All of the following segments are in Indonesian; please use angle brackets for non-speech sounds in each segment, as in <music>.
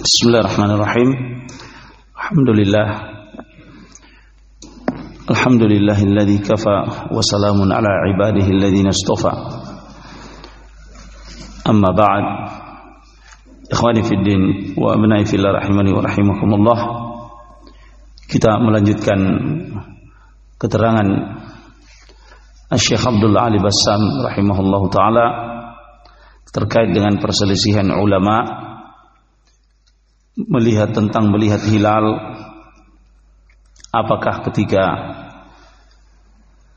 Bismillahirrahmanirrahim. Alhamdulillah. Alhamdulillahilladzi kafa wa salamun ala ibadihi alladzina istafa. Amma ba'd. Ikhwani fid din wa abnai fillah rahimani wa rahimakumullah. Kita melanjutkan keterangan Syekh Abdul Ali Bassam rahimahullahu taala terkait dengan perselisihan ulama' melihat tentang melihat hilal apakah ketika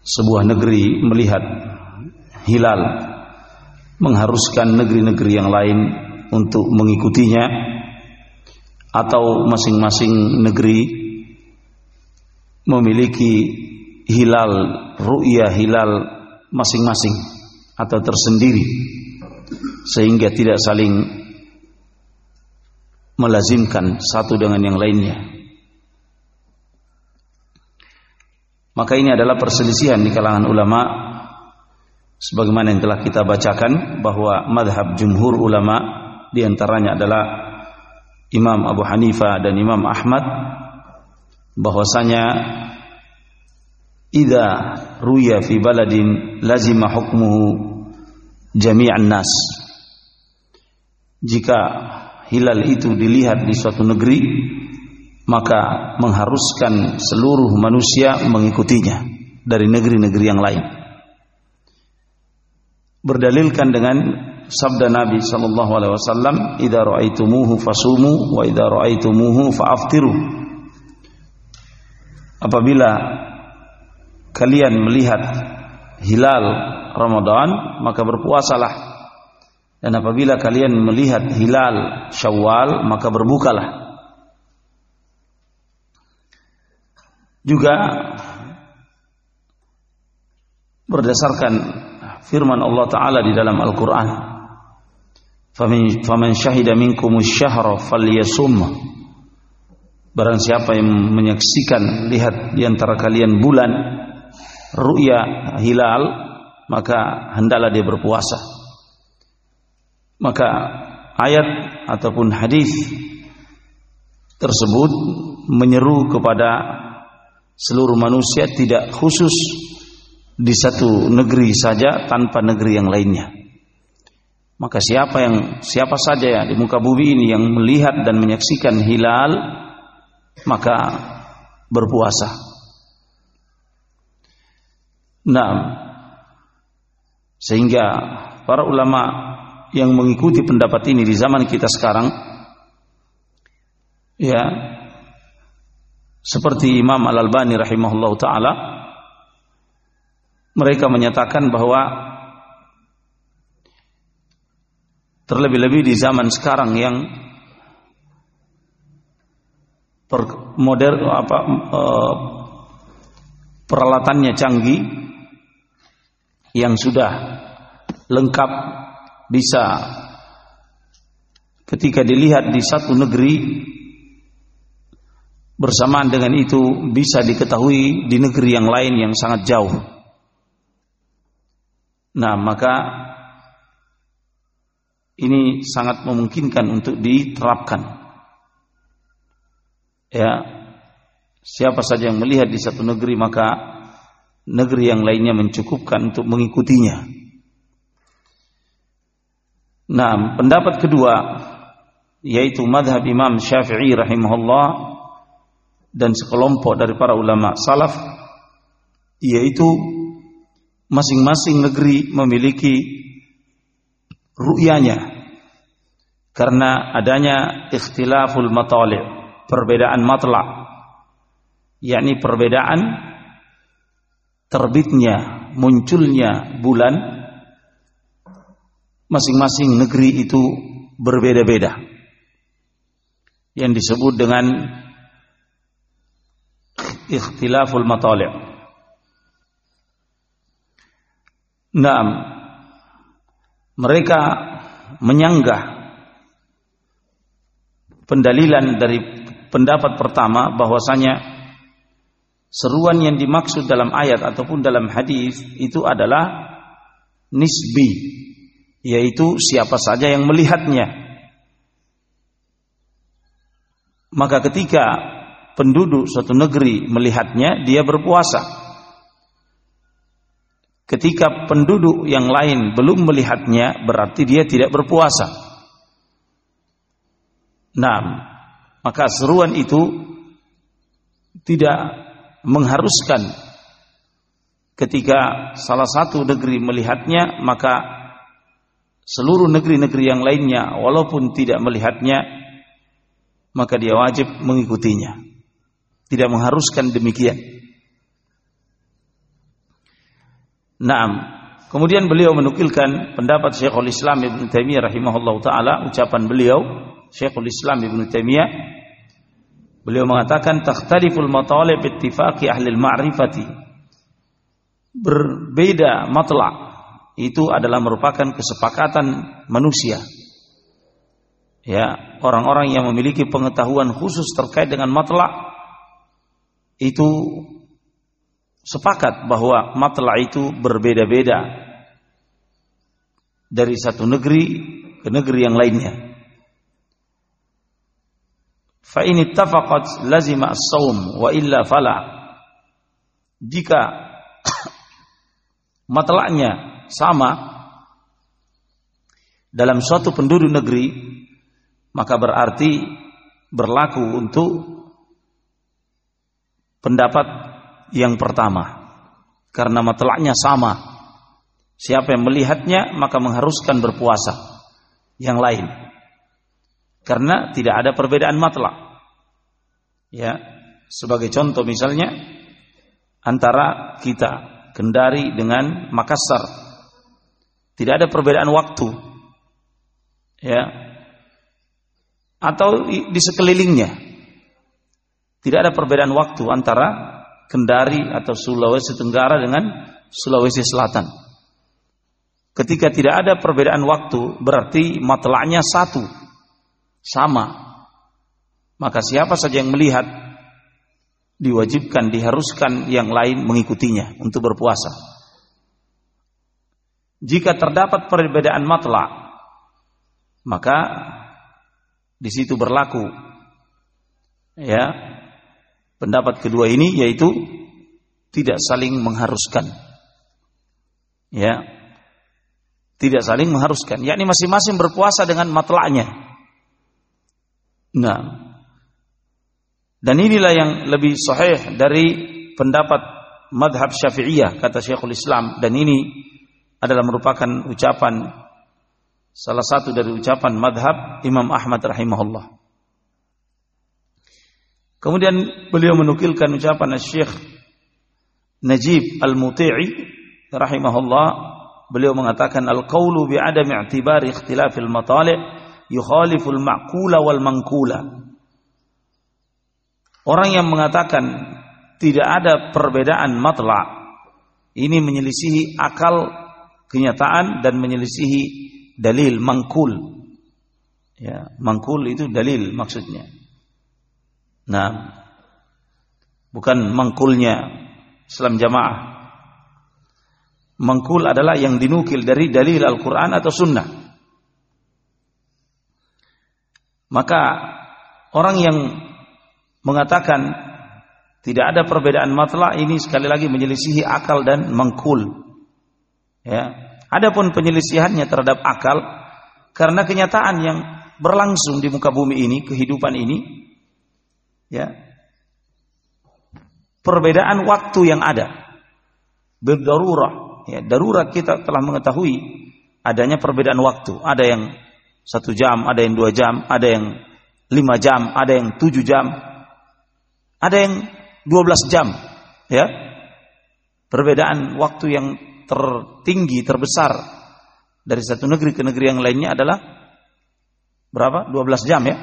sebuah negeri melihat hilal mengharuskan negeri-negeri yang lain untuk mengikutinya atau masing-masing negeri memiliki hilal ru'ya hilal masing-masing atau tersendiri sehingga tidak saling melazimkan satu dengan yang lainnya. Maka ini adalah perselisihan di kalangan ulama sebagaimana yang telah kita bacakan bahwa madhab jumhur ulama di antaranya adalah Imam Abu Hanifah dan Imam Ahmad bahwasanya idza ruya fi baladin lazima hukmuhu jami'an nas jika hilal itu dilihat di suatu negeri maka mengharuskan seluruh manusia mengikutinya dari negeri-negeri yang lain. Berdalilkan dengan sabda Nabi sallallahu alaihi wasallam idza ra'aitumuhu fasumu wa idza ra'aitumuhu fa'aftiru. Apabila kalian melihat hilal Ramadan maka berpuasalah dan apabila kalian melihat hilal Syawal maka berbukalah. Juga berdasarkan firman Allah taala di dalam Al-Qur'an. Faman syahida minkum falyasum. Barang siapa yang menyaksikan lihat di antara kalian bulan ru'ya hilal maka hendaklah dia berpuasa maka ayat ataupun hadis tersebut menyeru kepada seluruh manusia tidak khusus di satu negeri saja tanpa negeri yang lainnya. Maka siapa yang siapa saja ya di muka bumi ini yang melihat dan menyaksikan hilal maka berpuasa. Nah, sehingga para ulama yang mengikuti pendapat ini di zaman kita sekarang ya seperti Imam Al-Albani rahimahullah taala mereka menyatakan bahwa terlebih-lebih di zaman sekarang yang per, modern apa e, peralatannya canggih yang sudah lengkap bisa ketika dilihat di satu negeri bersamaan dengan itu bisa diketahui di negeri yang lain yang sangat jauh. Nah, maka ini sangat memungkinkan untuk diterapkan. Ya, siapa saja yang melihat di satu negeri maka negeri yang lainnya mencukupkan untuk mengikutinya. Nah, pendapat kedua yaitu madhab Imam Syafi'i rahimahullah dan sekelompok dari para ulama salaf yaitu masing-masing negeri memiliki ru'yanya karena adanya ikhtilaful matali' perbedaan matla' yakni perbedaan terbitnya munculnya bulan masing-masing negeri itu berbeda-beda. Yang disebut dengan ikhtilaful matali'. Naam. Mereka menyanggah pendalilan dari pendapat pertama bahwasanya seruan yang dimaksud dalam ayat ataupun dalam hadis itu adalah nisbi yaitu siapa saja yang melihatnya. maka ketika penduduk suatu negeri melihatnya dia berpuasa. Ketika penduduk yang lain belum melihatnya berarti dia tidak berpuasa. Nah maka seruan itu tidak mengharuskan ketika salah satu negeri melihatnya maka seluruh negeri-negeri yang lainnya walaupun tidak melihatnya maka dia wajib mengikutinya. Tidak mengharuskan demikian. Naam. Kemudian beliau menukilkan pendapat Syekhul Islam Ibn Taimiyah rahimahullah taala ucapan beliau Syekhul Islam Ibn Taimiyah beliau mengatakan takhtaliful matalib ittifaqi ahli al-ma'rifati berbeda matla' itu adalah merupakan kesepakatan manusia. Ya, orang-orang yang memiliki pengetahuan khusus terkait dengan matla itu sepakat bahwa matla itu berbeda-beda dari satu negeri ke negeri yang lainnya. Fa in ittafaqat lazima as-shaum wa illa fala. Jika <coughs> matlaknya sama dalam suatu penduduk negeri maka berarti berlaku untuk pendapat yang pertama. Karena matlaknya sama. Siapa yang melihatnya maka mengharuskan berpuasa. Yang lain. Karena tidak ada perbedaan matlak. Ya sebagai contoh misalnya antara kita Kendari dengan Makassar tidak ada perbedaan waktu. Ya. Atau di sekelilingnya. Tidak ada perbedaan waktu antara Kendari atau Sulawesi Tenggara dengan Sulawesi Selatan. Ketika tidak ada perbedaan waktu, berarti matlaknya satu. Sama. Maka siapa saja yang melihat diwajibkan, diharuskan yang lain mengikutinya untuk berpuasa jika terdapat perbedaan matla maka di situ berlaku ya pendapat kedua ini yaitu tidak saling mengharuskan ya tidak saling mengharuskan. Yakni masing-masing berpuasa dengan matlaknya. Nah dan inilah yang lebih sahih dari pendapat madhab syafi'iyah kata Syekhul Islam. Dan ini adalah merupakan ucapan salah satu dari ucapan madhab Imam Ahmad rahimahullah. Kemudian beliau menukilkan ucapan Syekh Najib Al-Muti'i rahimahullah beliau mengatakan al-qaulu bi adam i'tibari ikhtilafil matali' yukhalifu al-ma'qula wal Orang yang mengatakan tidak ada perbedaan matla ini menyelisihi akal kenyataan dan menyelisihi dalil mangkul. Ya, mangkul itu dalil maksudnya. Nah, bukan mangkulnya Islam jamaah. Mangkul adalah yang dinukil dari dalil Al-Quran atau Sunnah. Maka orang yang mengatakan tidak ada perbedaan matla ini sekali lagi menyelisihi akal dan mangkul. Ya. Adapun penyelisihannya terhadap akal karena kenyataan yang berlangsung di muka bumi ini, kehidupan ini ya. Perbedaan waktu yang ada. Berdarurah, ya, darurat kita telah mengetahui adanya perbedaan waktu. Ada yang satu jam, ada yang dua jam, ada yang lima jam, ada yang tujuh jam, ada yang dua belas jam, ya. Perbedaan waktu yang tertinggi, terbesar dari satu negeri ke negeri yang lainnya adalah berapa? 12 jam ya.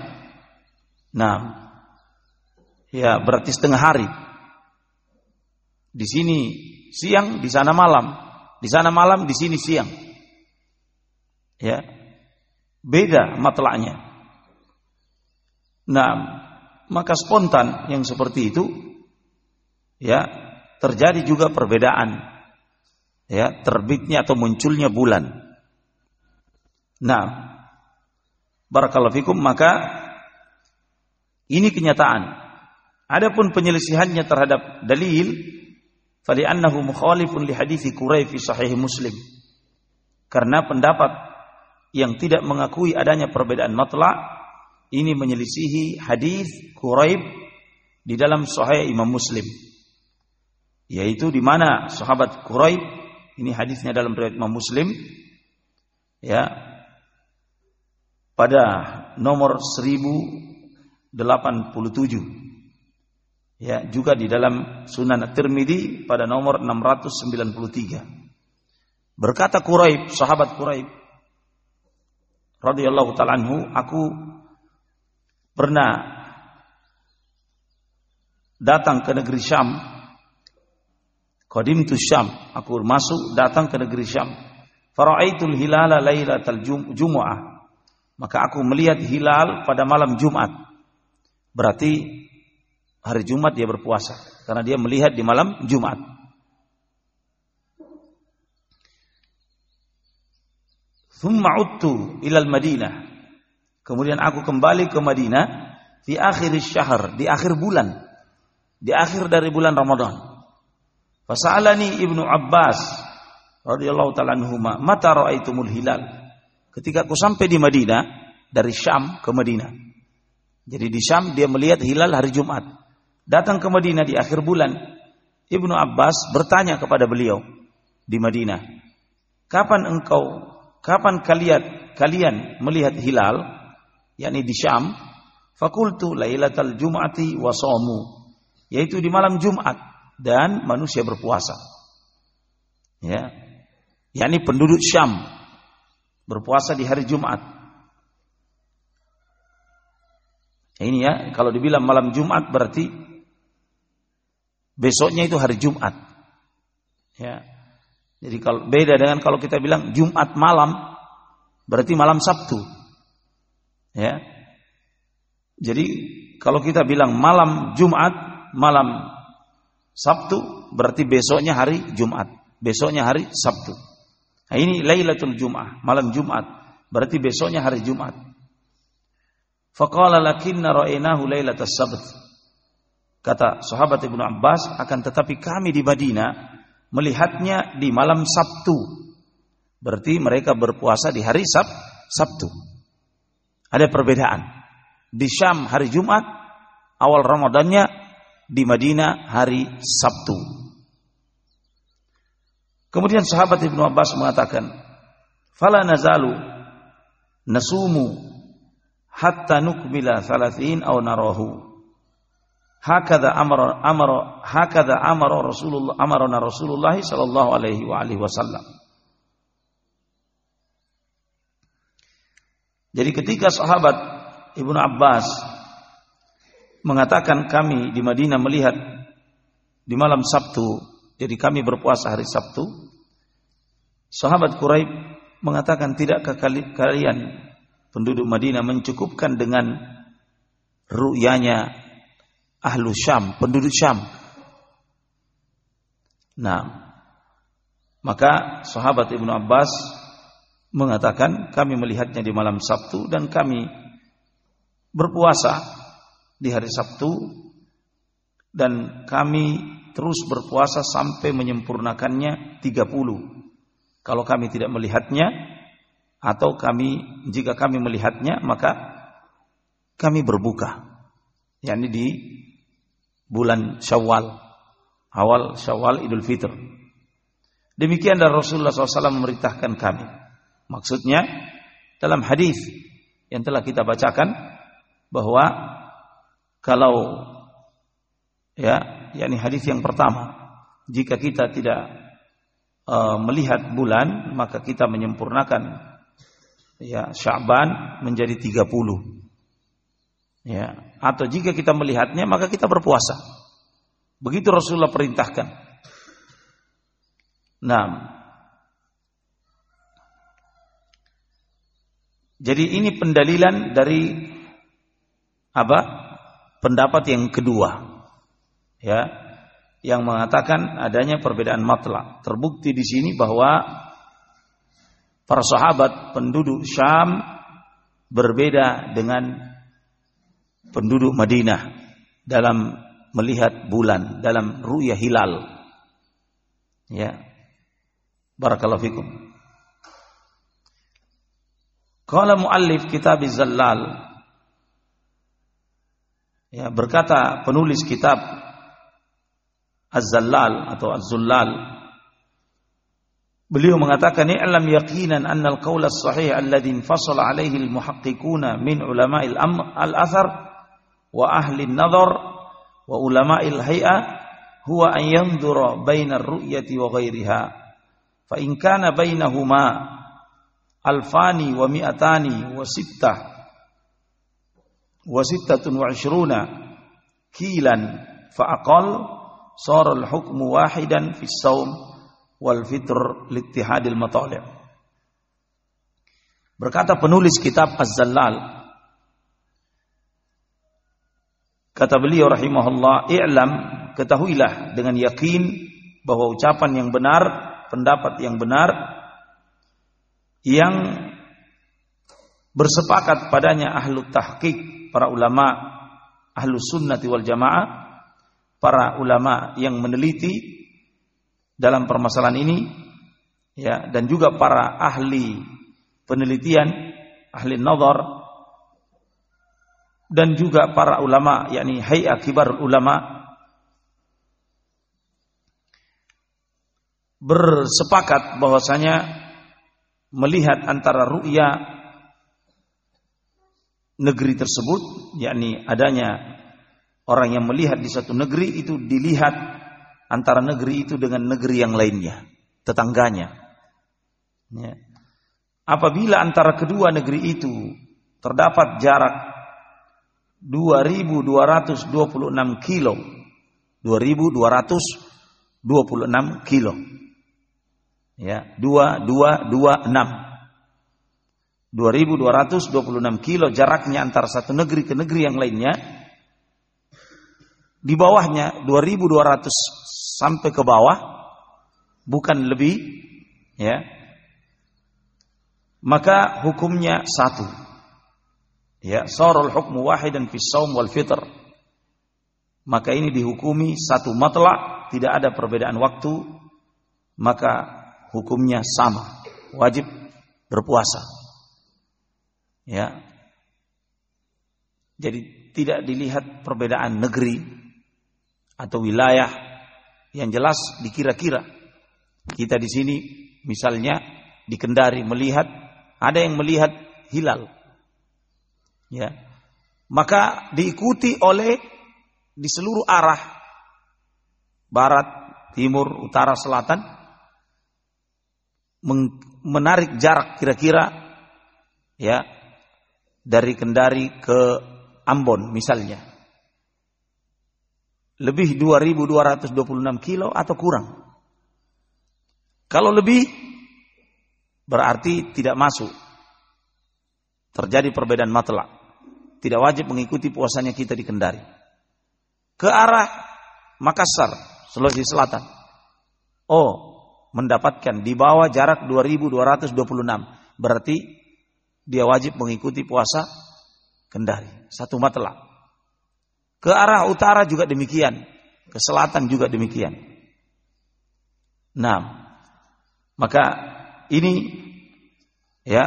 Nah, ya berarti setengah hari. Di sini siang, di sana malam. Di sana malam, di sini siang. Ya. Beda matlaknya. Nah, maka spontan yang seperti itu ya terjadi juga perbedaan ya terbitnya atau munculnya bulan. Nah, barakallahu fikum maka Ini kenyataan. Adapun penyelisihannya terhadap dalil, fali'annahu mukhalifun li hadithi Quraib fi sahih Muslim. Karena pendapat yang tidak mengakui adanya perbedaan matla ini menyelisihi hadis Quraib di dalam sahih Imam Muslim. Yaitu di mana sahabat Quraib ini hadisnya dalam riwayat Imam Muslim. Ya. Pada nomor 1087 ya juga di dalam Sunan At-Tirmidzi pada nomor 693 berkata Quraib sahabat Quraib radhiyallahu taala anhu aku pernah datang ke negeri Syam Qadim tu Syam, aku masuk datang ke negeri Syam. Fara'aitul hilala lailatal jumu'ah. Maka aku melihat hilal pada malam Jumat. Berarti hari Jumat dia berpuasa karena dia melihat di malam Jumat. Thumma uttu ilal Madinah. Kemudian aku kembali ke Madinah di akhir syahr, di akhir bulan. Di akhir dari bulan Ramadan. Fasalani Ibnu Abbas radhiyallahu taala anhuma, "Mata ra'aitumul hilal?" Ketika aku sampai di Madinah dari Syam ke Madinah. Jadi di Syam dia melihat hilal hari Jumat. Datang ke Madinah di akhir bulan. Ibnu Abbas bertanya kepada beliau di Madinah, "Kapan engkau kapan kalian kalian melihat hilal?" yakni di Syam. Fakultu lailatal jum'ati wa Yaitu di malam Jumat dan manusia berpuasa. Ya. yakni penduduk Syam berpuasa di hari Jumat. Ini ya, kalau dibilang malam Jumat berarti besoknya itu hari Jumat. Ya. Jadi kalau beda dengan kalau kita bilang Jumat malam berarti malam Sabtu. Ya. Jadi kalau kita bilang malam Jumat, malam Sabtu berarti besoknya hari Jumat. Besoknya hari Sabtu. Nah, ini Lailatul Jum'ah, malam Jumat. Berarti besoknya hari Jumat. Faqala lakinna sabt. Kata sahabat Ibnu Abbas, akan tetapi kami di Madinah melihatnya di malam Sabtu. Berarti mereka berpuasa di hari Sab Sabtu. Ada perbedaan. Di Syam hari Jumat, awal Ramadannya di Madinah hari Sabtu. Kemudian sahabat Ibnu Abbas mengatakan, "Fala nazalu nasumu hatta nukmila thalathin aw narahu." Hakada amara amara hakada amara Rasulullah amarna Rasulullah sallallahu alaihi wa alihi wasallam. Jadi ketika sahabat Ibnu Abbas mengatakan kami di Madinah melihat di malam Sabtu, jadi kami berpuasa hari Sabtu. Sahabat Quraib mengatakan tidakkah kalian penduduk Madinah mencukupkan dengan ru'yanya ahlu Syam, penduduk Syam. Nah, maka sahabat Ibnu Abbas mengatakan kami melihatnya di malam Sabtu dan kami berpuasa di hari Sabtu dan kami terus berpuasa sampai menyempurnakannya 30. Kalau kami tidak melihatnya atau kami jika kami melihatnya maka kami berbuka. yakni di bulan Syawal, awal Syawal Idul Fitr. Demikian dan Rasulullah SAW memerintahkan kami. Maksudnya dalam hadis yang telah kita bacakan bahwa kalau ya yakni hadis yang pertama jika kita tidak uh, melihat bulan maka kita menyempurnakan ya Sya'ban menjadi 30 ya atau jika kita melihatnya maka kita berpuasa. Begitu Rasulullah perintahkan. Nah jadi ini pendalilan dari apa pendapat yang kedua ya yang mengatakan adanya perbedaan matla. Terbukti di sini bahwa para sahabat penduduk Syam berbeda dengan penduduk Madinah dalam melihat bulan dalam ru'ya hilal. Ya. Barakallahu fikum. Qala muallif kitab Zallal Ya, berkata penulis kitab Az-Zallal atau Az-Zullal Beliau mengatakan i'lam yaqinan anna al-qawl as-sahih alladhi infasala alaihi al-muhaqqiquna min ulama'il al-athar wa ahli an-nadhar wa ulama'il hay'a huwa an yanzura baina ar-ru'yati wa ghayriha fa in kana bainahuma alfani wa mi'atani wa sittah wa sittatun wa ishruna kilan fa aqal sara al-hukmu wahidan fi as-sawm wal fitr littihadil matali' berkata penulis kitab Az-Zallal. Kata beliau rahimahullah i'lam ketahuilah dengan yakin bahwa ucapan yang benar pendapat yang benar yang bersepakat padanya ahlu tahqiq para ulama ahlu sunnati wal jamaah para ulama yang meneliti dalam permasalahan ini ya dan juga para ahli penelitian, ahli nazar dan juga para ulama yakni hay'a kibar ulama bersepakat bahwasanya melihat antara ru'ya negeri tersebut yakni adanya orang yang melihat di satu negeri itu dilihat antara negeri itu dengan negeri yang lainnya, tetangganya. Ya. Apabila antara kedua negeri itu terdapat jarak 2226 kilo, 2226 kilo. Ya, 2226. 2226 kilo jaraknya antara satu negeri ke negeri yang lainnya. Di bawahnya 2200 sampai ke bawah bukan lebih ya maka hukumnya satu ya sarul hukmu wahidan fi saum wal fitr maka ini dihukumi satu matla tidak ada perbedaan waktu maka hukumnya sama wajib berpuasa ya jadi tidak dilihat perbedaan negeri atau wilayah yang jelas dikira-kira. Kita di sini misalnya di Kendari melihat ada yang melihat hilal. Ya. Maka diikuti oleh di seluruh arah barat, timur, utara, selatan menarik jarak kira-kira ya dari Kendari ke Ambon misalnya lebih 2226 kilo atau kurang. Kalau lebih berarti tidak masuk. Terjadi perbedaan matlak. Tidak wajib mengikuti puasanya kita di Kendari. Ke arah Makassar, Sulawesi Selatan. Oh, mendapatkan di bawah jarak 2226. Berarti dia wajib mengikuti puasa Kendari. Satu matlak. Ke arah utara juga demikian. Ke selatan juga demikian. Nah, maka ini ya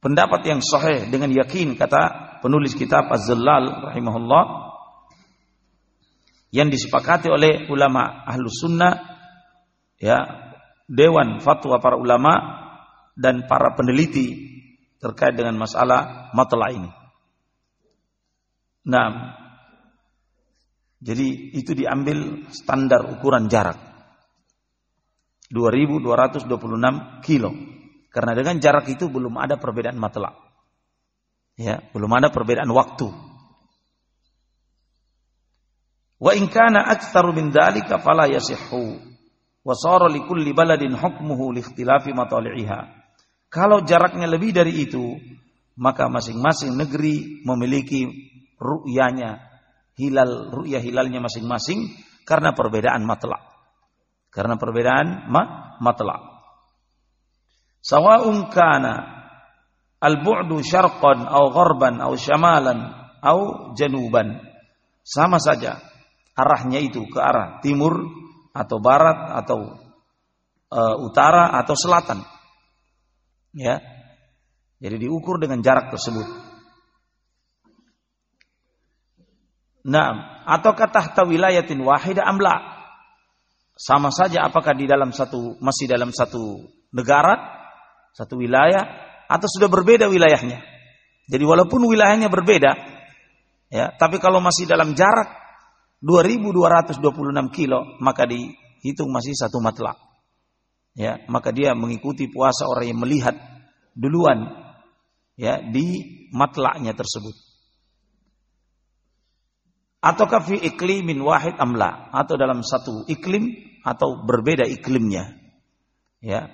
pendapat yang sahih dengan yakin kata penulis kitab Az-Zallal rahimahullah yang disepakati oleh ulama ahlu sunnah ya dewan fatwa para ulama dan para peneliti terkait dengan masalah matla ini. Nah, jadi itu diambil standar ukuran jarak. 2226 kilo. Karena dengan jarak itu belum ada perbedaan matlak. Ya, belum ada perbedaan waktu. Wa in kana aktsaru min dzalika fala yasihhu. Wa sara likulli baladin hukmuhu li ikhtilafi matali'iha. Kalau jaraknya lebih dari itu, maka masing-masing negeri memiliki ru'yanya, hilal ru'yah hilalnya masing-masing karena perbedaan matlak. Karena perbedaan ma matlak. Sawa'un kana al-bu'du syarqan aw gharban aw syamalan au januban. Sama saja arahnya itu ke arah timur atau barat atau uh, utara atau selatan. Ya. Jadi diukur dengan jarak tersebut. Nah, ataukah tahta wilayatin wahida amla? Sama saja apakah di dalam satu masih dalam satu negara, satu wilayah atau sudah berbeda wilayahnya. Jadi walaupun wilayahnya berbeda, ya, tapi kalau masih dalam jarak 2226 kilo, maka dihitung masih satu matlak ya maka dia mengikuti puasa orang yang melihat duluan ya di matlaknya tersebut. Ataukah fi iklimin wahid amla atau dalam satu iklim atau berbeda iklimnya? Ya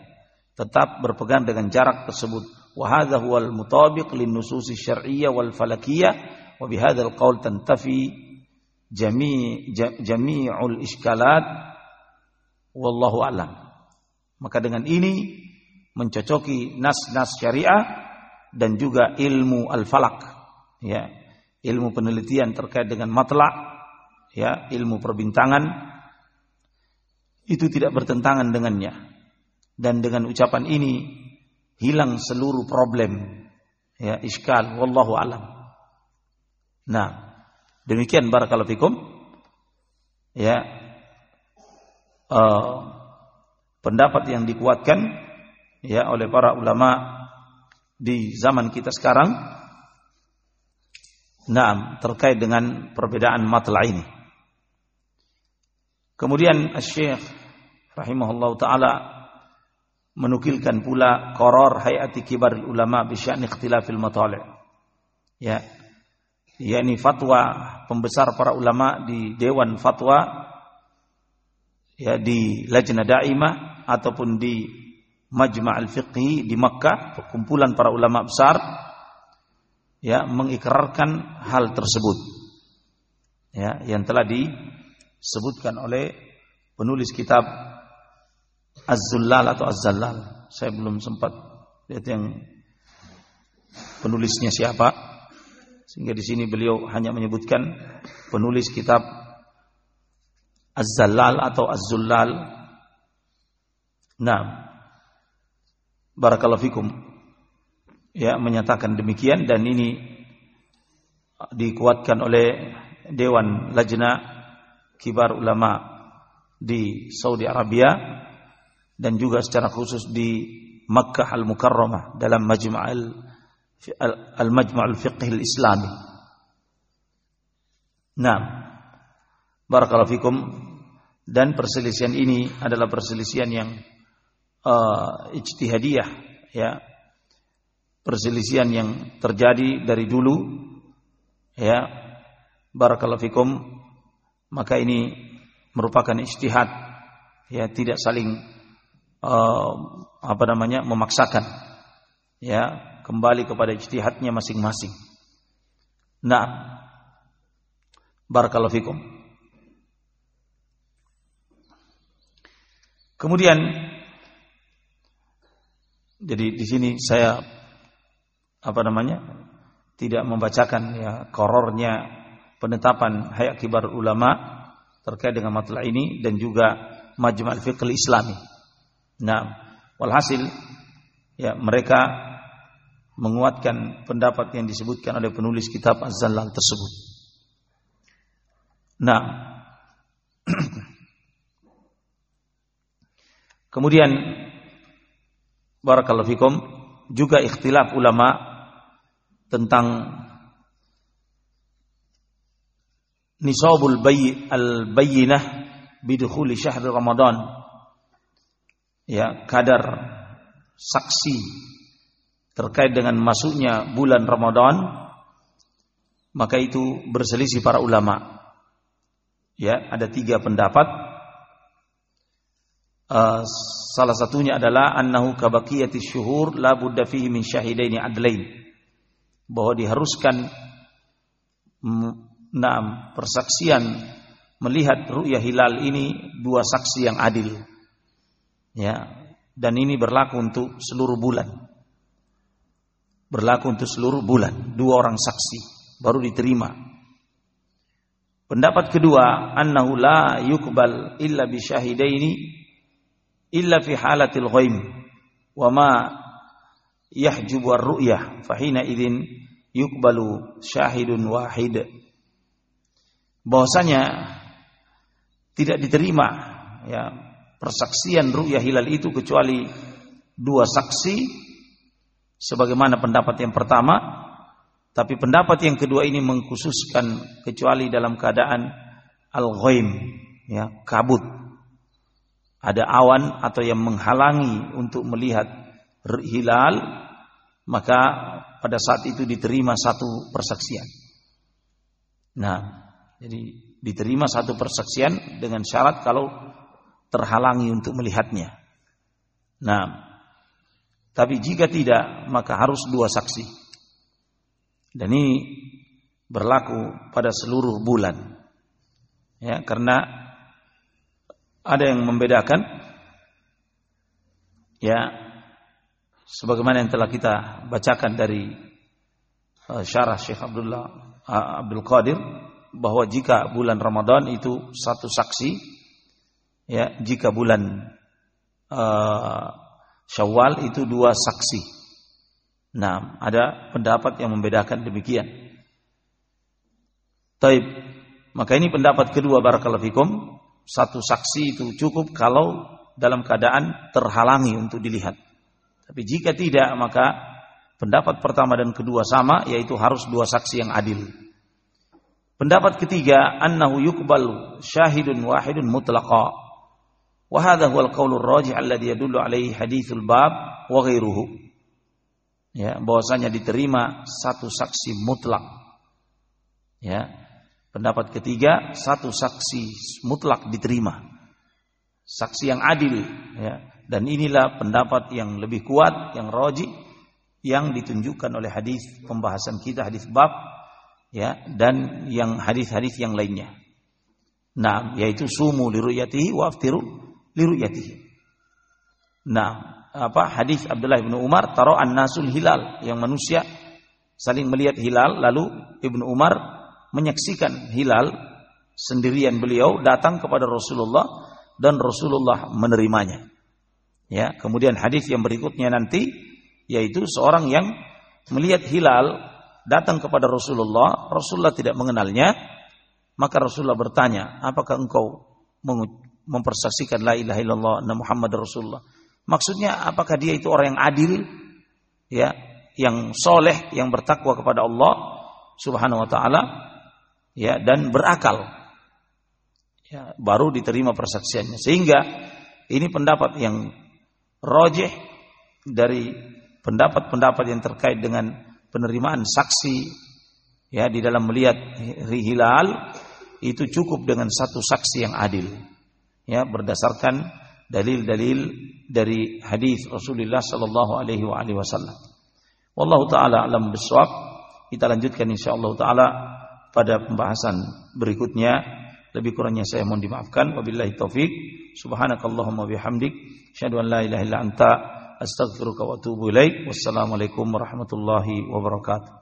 tetap berpegang dengan jarak tersebut. Wa hadha huwal mutabiq lin nusus syar'iyyah wal falakiyyah wa bihadzal qaul tantafi jami' jami'ul iskalat. Wallahu a'lam maka dengan ini mencocoki nas-nas syariah dan juga ilmu al-falak, ya, ilmu penelitian terkait dengan matlak, ya, ilmu perbintangan itu tidak bertentangan dengannya. Dan dengan ucapan ini hilang seluruh problem, ya, iskal, wallahu alam. Nah, demikian barakallahu fikum. Ya, uh, pendapat yang dikuatkan ya oleh para ulama di zaman kita sekarang Naam terkait dengan perbedaan matla ini. Kemudian Syekh rahimahullah taala menukilkan pula qaror hayati kibar ulama bi sya'ni ikhtilafil matali'. Ya. yakni fatwa pembesar para ulama di dewan fatwa ya di Lajnah Daimah ataupun di Majma' al-Fiqhi di Makkah, perkumpulan para ulama besar ya mengikrarkan hal tersebut. Ya, yang telah disebutkan oleh penulis kitab Az-Zullal atau Az-Zallal. Saya belum sempat lihat yang penulisnya siapa. Sehingga di sini beliau hanya menyebutkan penulis kitab Az-Zallal atau Az-Zullal Nah, barakallahu fikum. Ya, menyatakan demikian dan ini dikuatkan oleh Dewan Lajna Kibar Ulama di Saudi Arabia dan juga secara khusus di Makkah Al-Mukarramah dalam Majma' Al-Majma' Al-Fiqh Al-Islami. Nah, barakallahu fikum dan perselisihan ini adalah perselisihan yang uh, ijtihadiyah ya. Perselisihan yang terjadi dari dulu ya. Barakallahu fikum. Maka ini merupakan ijtihad ya tidak saling uh, apa namanya memaksakan ya kembali kepada ijtihadnya masing-masing. Nah barakallahu fikum. Kemudian jadi di sini saya apa namanya tidak membacakan ya korornya penetapan hayat kibar ulama terkait dengan masalah ini dan juga majma' al-fiqh islami. Nah, walhasil ya mereka menguatkan pendapat yang disebutkan oleh penulis kitab Az-Zallal tersebut. Nah, <clears throat> kemudian barakallahu fikum. Juga ikhtilaf ulama tentang nisabul bayy al bayyinah bidukhuli syahr Ramadan. Ya kadar saksi terkait dengan masuknya bulan Ramadan maka itu berselisih para ulama. Ya ada tiga pendapat Uh, salah satunya adalah annahu kabaqiyati syuhur la budda fihi min syahidaini adlain. Bahwa diharuskan enam persaksian melihat ru'ya hilal ini dua saksi yang adil. Ya, dan ini berlaku untuk seluruh bulan. Berlaku untuk seluruh bulan, dua orang saksi baru diterima. Pendapat kedua, annahu la yuqbal illa bi syahidaini illa fi halatil ghaim wa ma yahjubu ar-ru'yah fa hina idzin yuqbalu syahidun wahid. Bahwasanya tidak diterima ya persaksian ru'yah hilal itu kecuali dua saksi sebagaimana pendapat yang pertama tapi pendapat yang kedua ini mengkhususkan kecuali dalam keadaan al-ghaim, ya, kabut. Ada awan atau yang menghalangi untuk melihat hilal, maka pada saat itu diterima satu persaksian. Nah, jadi diterima satu persaksian dengan syarat kalau terhalangi untuk melihatnya. Nah, tapi jika tidak, maka harus dua saksi. Dan ini berlaku pada seluruh bulan. Ya, karena ada yang membedakan ya sebagaimana yang telah kita bacakan dari uh, syarah Syekh Abdullah uh, Abdul Qadir bahwa jika bulan Ramadan itu satu saksi ya jika bulan uh, Syawal itu dua saksi Nah, ada pendapat yang membedakan demikian. Taib. Maka ini pendapat kedua barakallahu fikum. Satu saksi itu cukup kalau dalam keadaan terhalangi untuk dilihat. Tapi jika tidak maka pendapat pertama dan kedua sama yaitu harus dua saksi yang adil. Pendapat ketiga annahu yuqbalu syahidun wahidun mutlaqa. Wa hadha huwa al-qaulur rajih alladhi yadullu alaihi hadithul bab wa ghairuhu ya bahwasanya diterima satu saksi mutlak ya pendapat ketiga satu saksi mutlak diterima. Saksi yang adil ya. Dan inilah pendapat yang lebih kuat yang roji yang ditunjukkan oleh hadis pembahasan kita hadis bab ya dan yang hadis-hadis yang lainnya. Nah yaitu sumu liruyatihi wa aftiru liruyatihi nah apa hadis Abdullah bin Umar taro an-nasul hilal. Yang manusia saling melihat hilal lalu Ibnu Umar menyaksikan hilal sendirian beliau datang kepada Rasulullah dan Rasulullah menerimanya. Ya, kemudian hadis yang berikutnya nanti yaitu seorang yang melihat hilal datang kepada Rasulullah, Rasulullah tidak mengenalnya, maka Rasulullah bertanya, "Apakah engkau mempersaksikan la ilaha illallah na Muhammad Rasulullah?" Maksudnya apakah dia itu orang yang adil, ya, yang soleh, yang bertakwa kepada Allah Subhanahu Wa Taala, ya, dan berakal, ya, baru diterima persaksiannya. Sehingga ini pendapat yang rojeh dari pendapat-pendapat yang terkait dengan penerimaan saksi, ya, di dalam melihat hilal itu cukup dengan satu saksi yang adil, ya, berdasarkan dalil-dalil dari hadis Rasulullah sallallahu alaihi wasallam. Wallahu taala alam bisawab. Kita lanjutkan insyaallah taala pada pembahasan berikutnya. Lebih kurangnya saya mohon dimaafkan. Wabillahi taufik. Subhanakallahumma bihamdik, asyhadu an la ilaha illa anta astaghfiruka wa atubu ilaik. Wassalamualaikum warahmatullahi wabarakatuh.